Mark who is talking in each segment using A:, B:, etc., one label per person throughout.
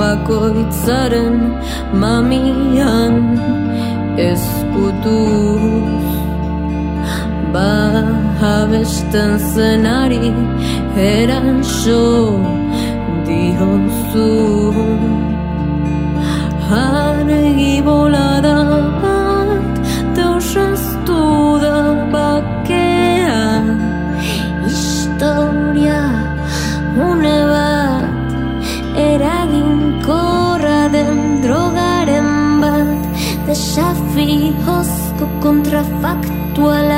A: bakoitzaren mamian eskutuz Bahabesten zenari eranso dionzu Haregi
B: boladan 我来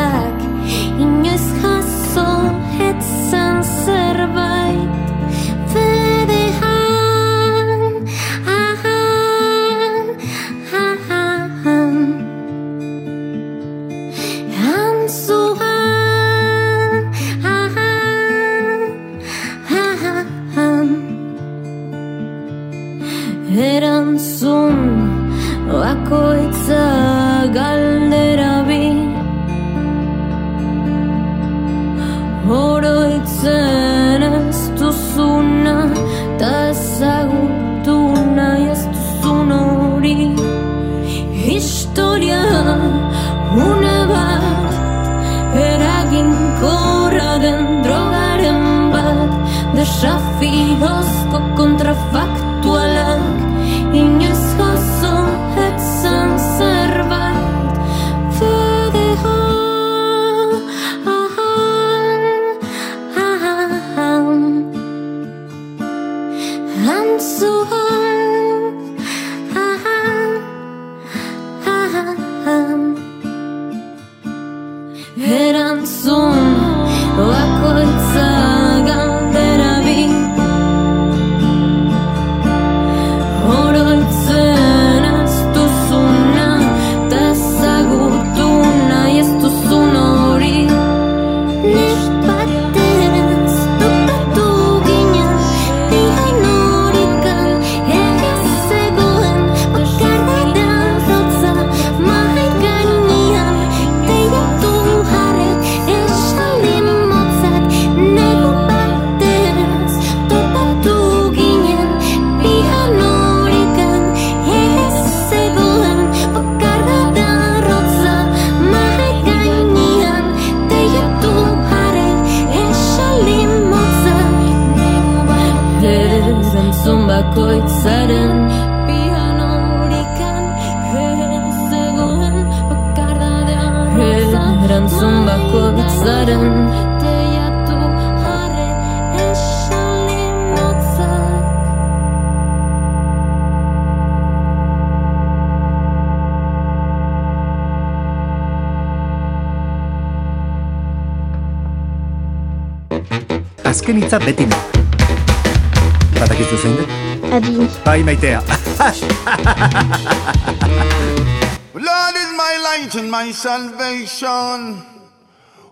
B: salvation.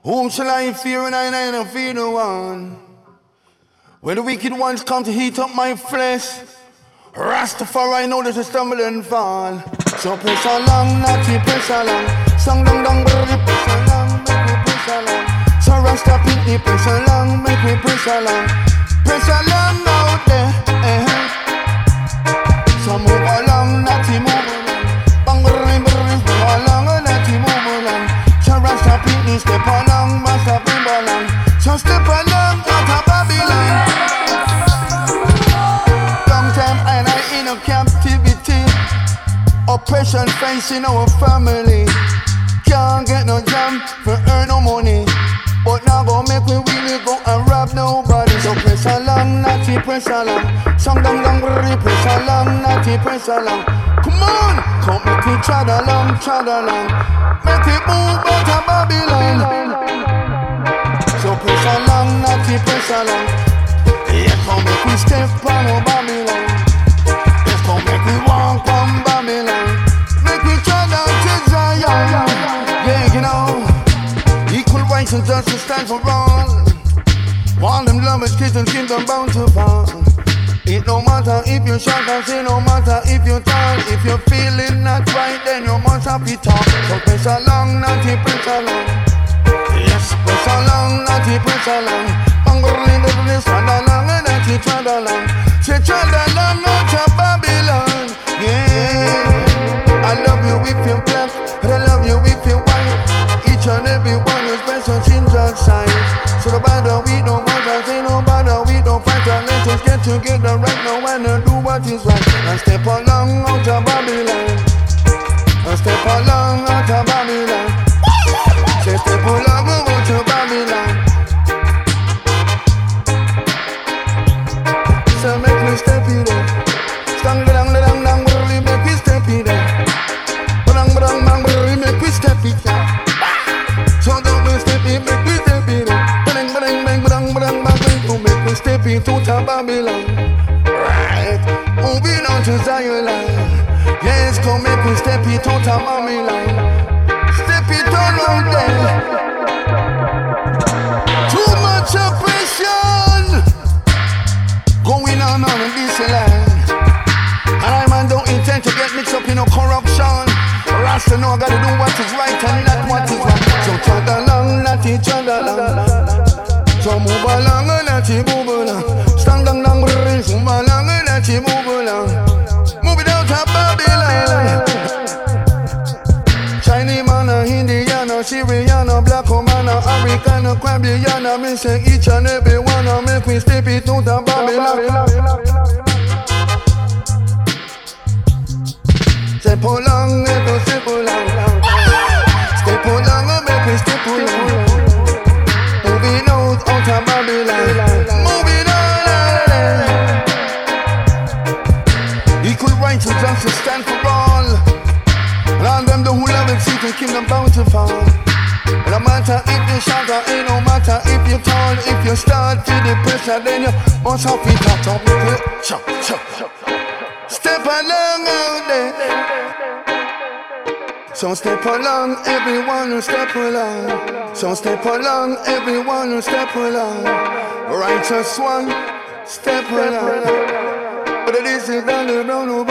B: Whom shall I fear when I neither fear no one? When the wicked ones come to heat up my flesh, Rastafari know that to stumble and fall. So press along, naughty press along. Song dong dong, brr, press along, make me press along. So Rasta pitney press along, make me press along. Press along out there. eh. So move along, naughty move step along, master bimbo along. So step along out of Babylon. Long time and I in a captivity. Oppression facing our family. Can't get no job for earn no money. But now go make we naughty press along. Song down down, brrrr, press along, naughty press along. Come on, come make we trot along, trot along. Make we move out of Babylon. So press along, naughty press along. Yeah, come make we step on Babylon. Let's come make we walk on Babylon. Make we try down to Zion. Yeah, you know, equal rights and justice stand for all. All them lovers lavish kitchen kingdom bound to fall. It no matter if you shout and say no matter if you tall. If you're feeling not right, then you must have it talk. So press along, naughty press along. Yes, press along, naughty press along. Mongolian doesn't stand along and naughty trod along. She trod along, not your Babylon. Yeah, I love you if you're black, but I love you if you're white. Each and every one is special in God's sight. So the bother we don't like So step along, everyone will step along. So step along, everyone will step along. Righteous one, step along. But it
C: isn't on the road,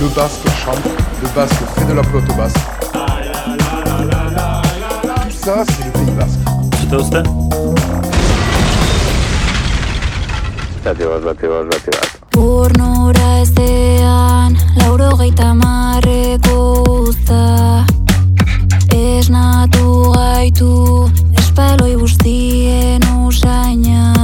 D: Le basque chante, le basque fait de la pelote basque. Tout ça, c'est le Pays basque.
E: Bate bat, bate bat, bate bat.
F: Burnura ezean, lauro gaita marreko usta. Esnatu gaitu, espaloi guztien
G: usaina.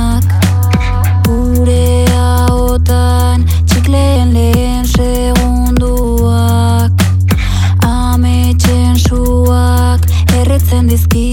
G: grandes que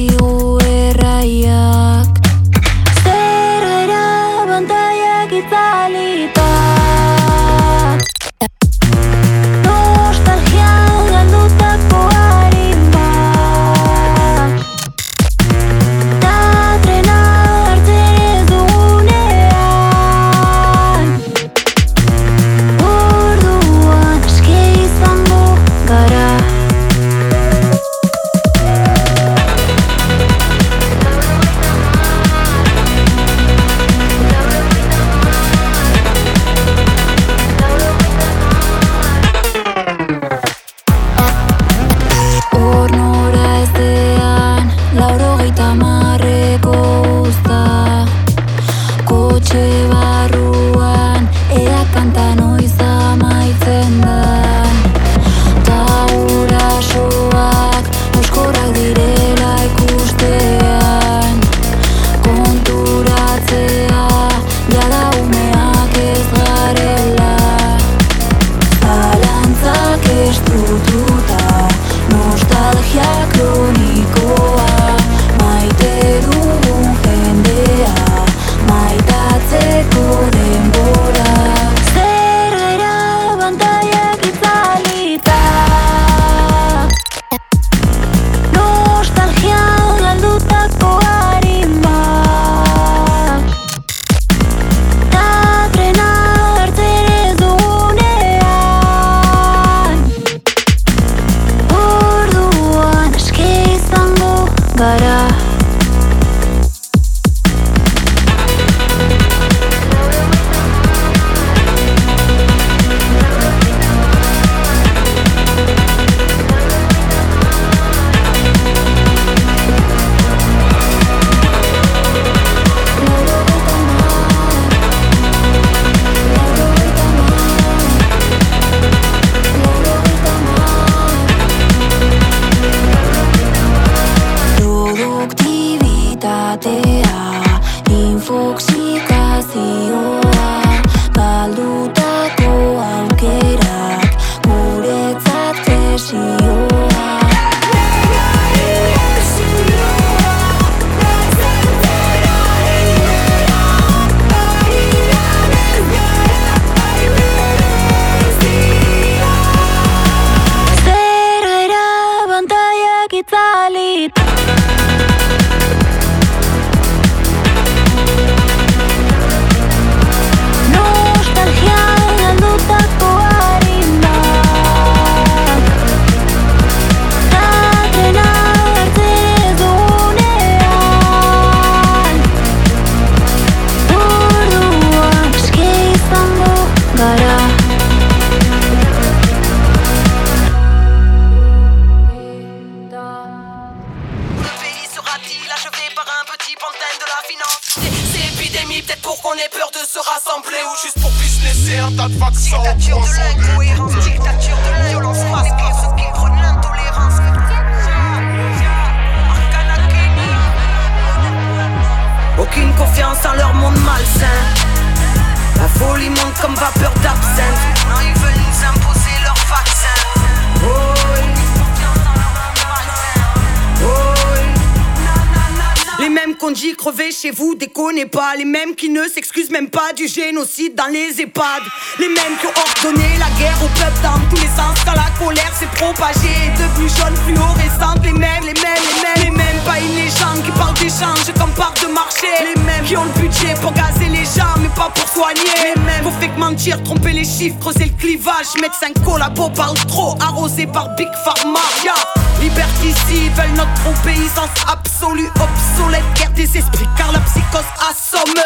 G: chez vous, déconnez pas. Les mêmes qui ne s'excusent même pas du génocide dans les EHPAD. Les mêmes qui ont ordonné la guerre au peuple dans tous les sens. Quand la colère s'est propagée devenue jaune fluorescente. Les mêmes, les mêmes, les mêmes, les mêmes. Pas une légende qui parle d'échange comme part de marché. Les mêmes qui ont le budget pour gazer les gens, mais pas pour soigner. Les mêmes, vous fait
H: Avec mentir, tromper les chiffres, creuser le clivage. Médecin collabo parle trop, arrosé par Big Pharma. Yeah. Liberticide, veulent notre obéissance absolue, obsolète, guerre des esprits, car la psychose assomme.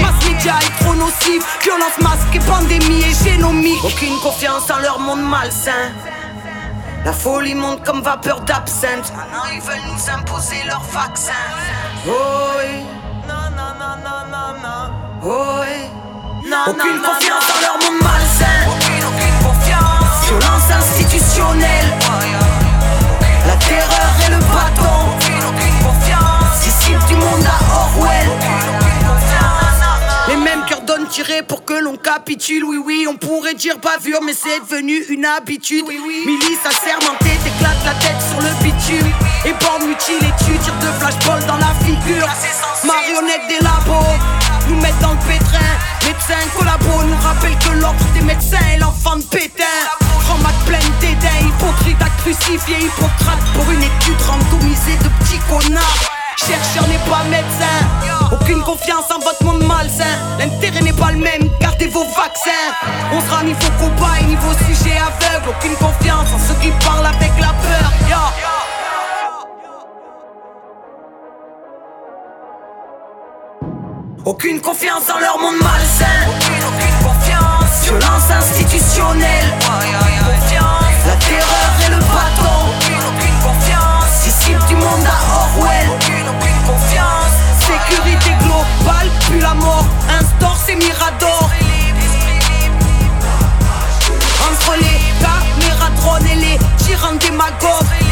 H: Mass media est trop nocif, violence masquée, pandémie et génomique. Aucune confiance en leur monde malsain. La folie monte comme vapeur d'absinthe. Maintenant ils veulent nous imposer leur vaccin. Oh oui. Non, non, non, non, non, non. Oui. Non, aucune confiance dans leur monde malsain. Aucune, aucune confiance. Violence institutionnelle. La terreur et le bâton. Du monde à Orwell. Les mêmes cœurs donnent tirer pour que l'on capitule. Oui, oui, on pourrait dire bavure, mais c'est devenu une habitude. Oui, oui. Milice assermentée, t'éclates la tête sur le bitume. Et borne mutile et tu tires de flashball dans la figure. Marionnette des labos, nous mettent dans le pétrin. Médecins collabo nous rappellent que l'ordre des médecins est l'enfant de pétain. Traumac pleine dédain, hypocrite à crucifier Hippocrate pour une étude randomisée de petits connards. Chercheur n'est pas médecin, aucune confiance en votre monde malsain. L'intérêt n'est pas le même, gardez vos vaccins. On sera niveau combat et niveau sujet aveugle. Aucune confiance en ceux qui parlent avec la peur. Aucune confiance dans leur monde malsain. Aucune, confiance. Violence institutionnelle. La terreur et le bâton. Aucune, confiance. Du monde à Orwell. Confiance. Sécurité globale, puis la mort. Instaure ces miradors. Entre les caméras drones et les tyrans démagogues.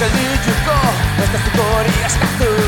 I: gelditzuko Ez
J: da zuko hori
K: eskatu